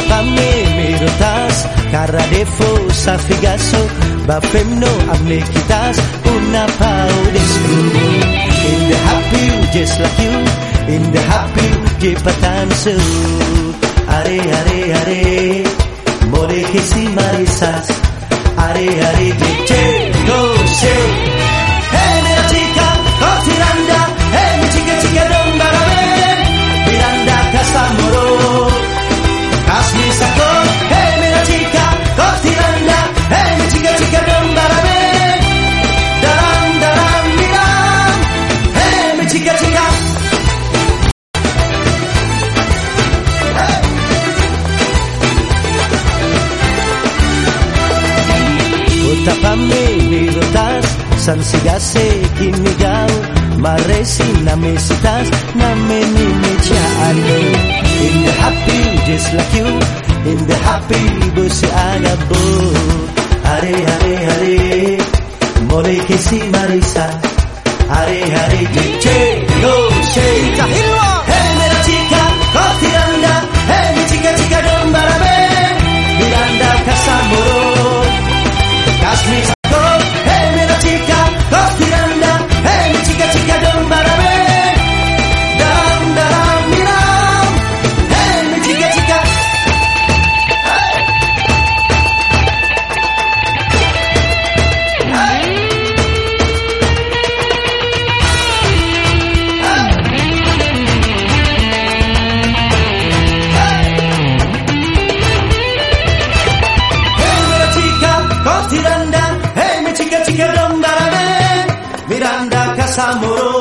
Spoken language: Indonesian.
Sapame rotas, cara de fosa figaso va femno amne kitas Una pau In the happy just like you In the happy jipatan su. Are are are More que si marisas. Are are jipatan Utapame nirotas San sigase kinigaw Maresi na mesitas Na menimechane In the happy just like you In the happy busi agabo Are are are Mole que si marisa. Are are DJ Go say me. casa amorosa.